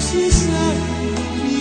si sai mi.